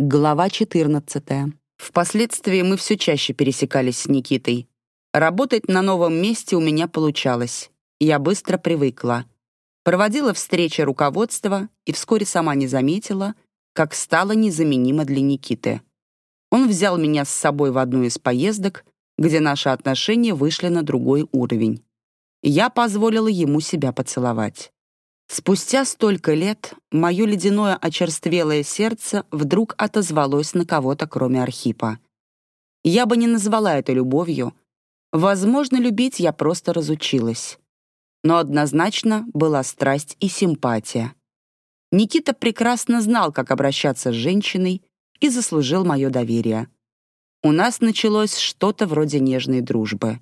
Глава 14. Впоследствии мы все чаще пересекались с Никитой. Работать на новом месте у меня получалось. Я быстро привыкла. Проводила встречи руководства и вскоре сама не заметила, как стала незаменима для Никиты. Он взял меня с собой в одну из поездок, где наши отношения вышли на другой уровень. Я позволила ему себя поцеловать. Спустя столько лет мое ледяное очерствелое сердце вдруг отозвалось на кого-то, кроме Архипа. Я бы не назвала это любовью. Возможно, любить я просто разучилась. Но однозначно была страсть и симпатия. Никита прекрасно знал, как обращаться с женщиной, и заслужил мое доверие. У нас началось что-то вроде нежной дружбы.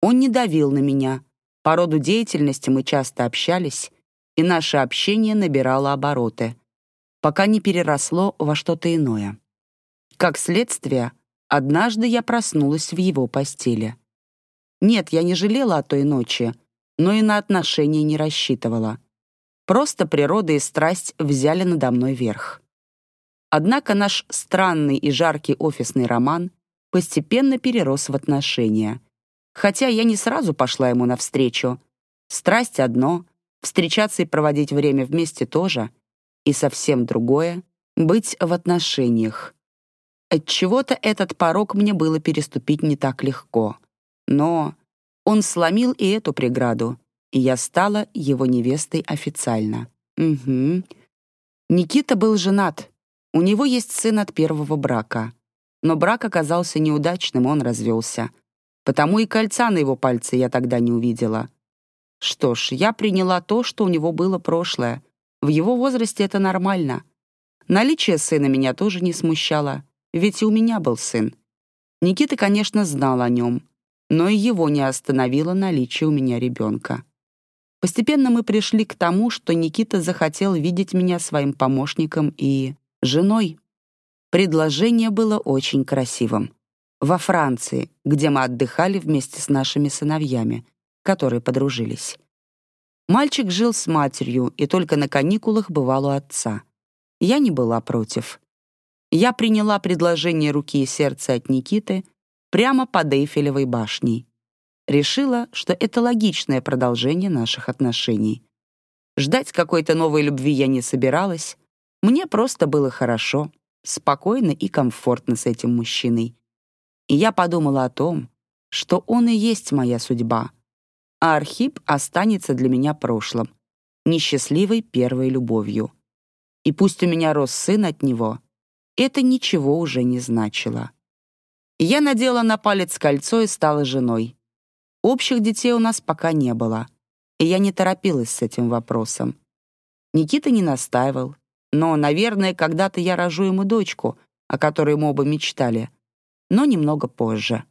Он не давил на меня. По роду деятельности мы часто общались, и наше общение набирало обороты, пока не переросло во что-то иное. Как следствие, однажды я проснулась в его постели. Нет, я не жалела о той ночи, но и на отношения не рассчитывала. Просто природа и страсть взяли надо мной верх. Однако наш странный и жаркий офисный роман постепенно перерос в отношения. Хотя я не сразу пошла ему навстречу. Страсть одно, Встречаться и проводить время вместе тоже. И совсем другое — быть в отношениях. Отчего-то этот порог мне было переступить не так легко. Но он сломил и эту преграду, и я стала его невестой официально. Угу. Никита был женат. У него есть сын от первого брака. Но брак оказался неудачным, он развелся. Потому и кольца на его пальце я тогда не увидела. Что ж, я приняла то, что у него было прошлое. В его возрасте это нормально. Наличие сына меня тоже не смущало, ведь и у меня был сын. Никита, конечно, знал о нем, но и его не остановило наличие у меня ребенка. Постепенно мы пришли к тому, что Никита захотел видеть меня своим помощником и женой. Предложение было очень красивым. Во Франции, где мы отдыхали вместе с нашими сыновьями — которые подружились. Мальчик жил с матерью и только на каникулах бывал у отца. Я не была против. Я приняла предложение руки и сердца от Никиты прямо под Эйфелевой башней. Решила, что это логичное продолжение наших отношений. Ждать какой-то новой любви я не собиралась. Мне просто было хорошо, спокойно и комфортно с этим мужчиной. И я подумала о том, что он и есть моя судьба — а Архип останется для меня прошлым, несчастливой первой любовью. И пусть у меня рос сын от него, это ничего уже не значило. Я надела на палец кольцо и стала женой. Общих детей у нас пока не было, и я не торопилась с этим вопросом. Никита не настаивал, но, наверное, когда-то я рожу ему дочку, о которой мы оба мечтали, но немного позже.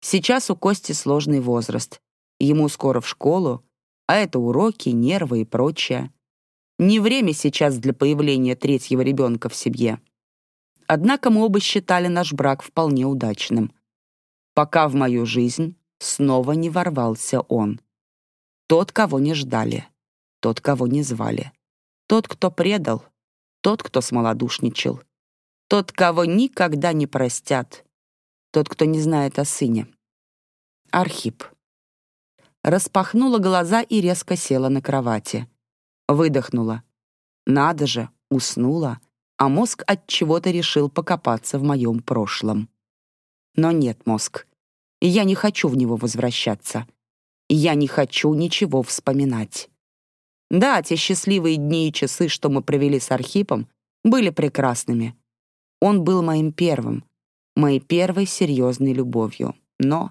Сейчас у Кости сложный возраст, Ему скоро в школу, а это уроки, нервы и прочее. Не время сейчас для появления третьего ребенка в семье. Однако мы оба считали наш брак вполне удачным. Пока в мою жизнь снова не ворвался он. Тот, кого не ждали, тот, кого не звали. Тот, кто предал, тот, кто смолодушничал. Тот, кого никогда не простят. Тот, кто не знает о сыне. Архип распахнула глаза и резко села на кровати. Выдохнула. Надо же, уснула, а мозг от чего-то решил покопаться в моем прошлом. Но нет, мозг. Я не хочу в него возвращаться. Я не хочу ничего вспоминать. Да, те счастливые дни и часы, что мы провели с Архипом, были прекрасными. Он был моим первым, моей первой серьезной любовью. Но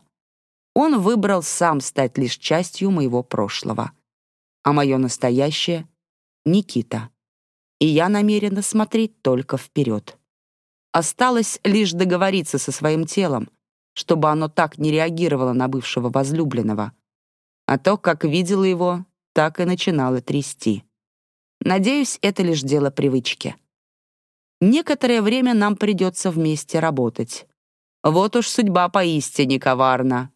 он выбрал сам стать лишь частью моего прошлого. А мое настоящее — Никита. И я намерена смотреть только вперед. Осталось лишь договориться со своим телом, чтобы оно так не реагировало на бывшего возлюбленного. А то, как видела его, так и начинало трясти. Надеюсь, это лишь дело привычки. Некоторое время нам придется вместе работать. Вот уж судьба поистине коварна.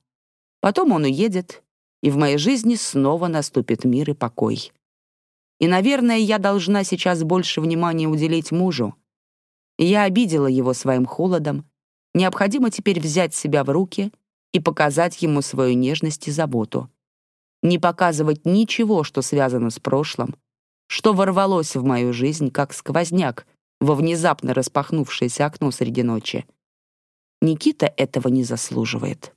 Потом он уедет, и в моей жизни снова наступит мир и покой. И, наверное, я должна сейчас больше внимания уделить мужу. Я обидела его своим холодом. Необходимо теперь взять себя в руки и показать ему свою нежность и заботу. Не показывать ничего, что связано с прошлым, что ворвалось в мою жизнь, как сквозняк, во внезапно распахнувшееся окно среди ночи. Никита этого не заслуживает.